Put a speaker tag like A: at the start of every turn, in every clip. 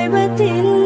A: Ay, batil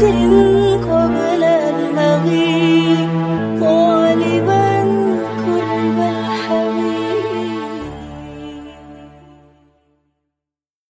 A: tình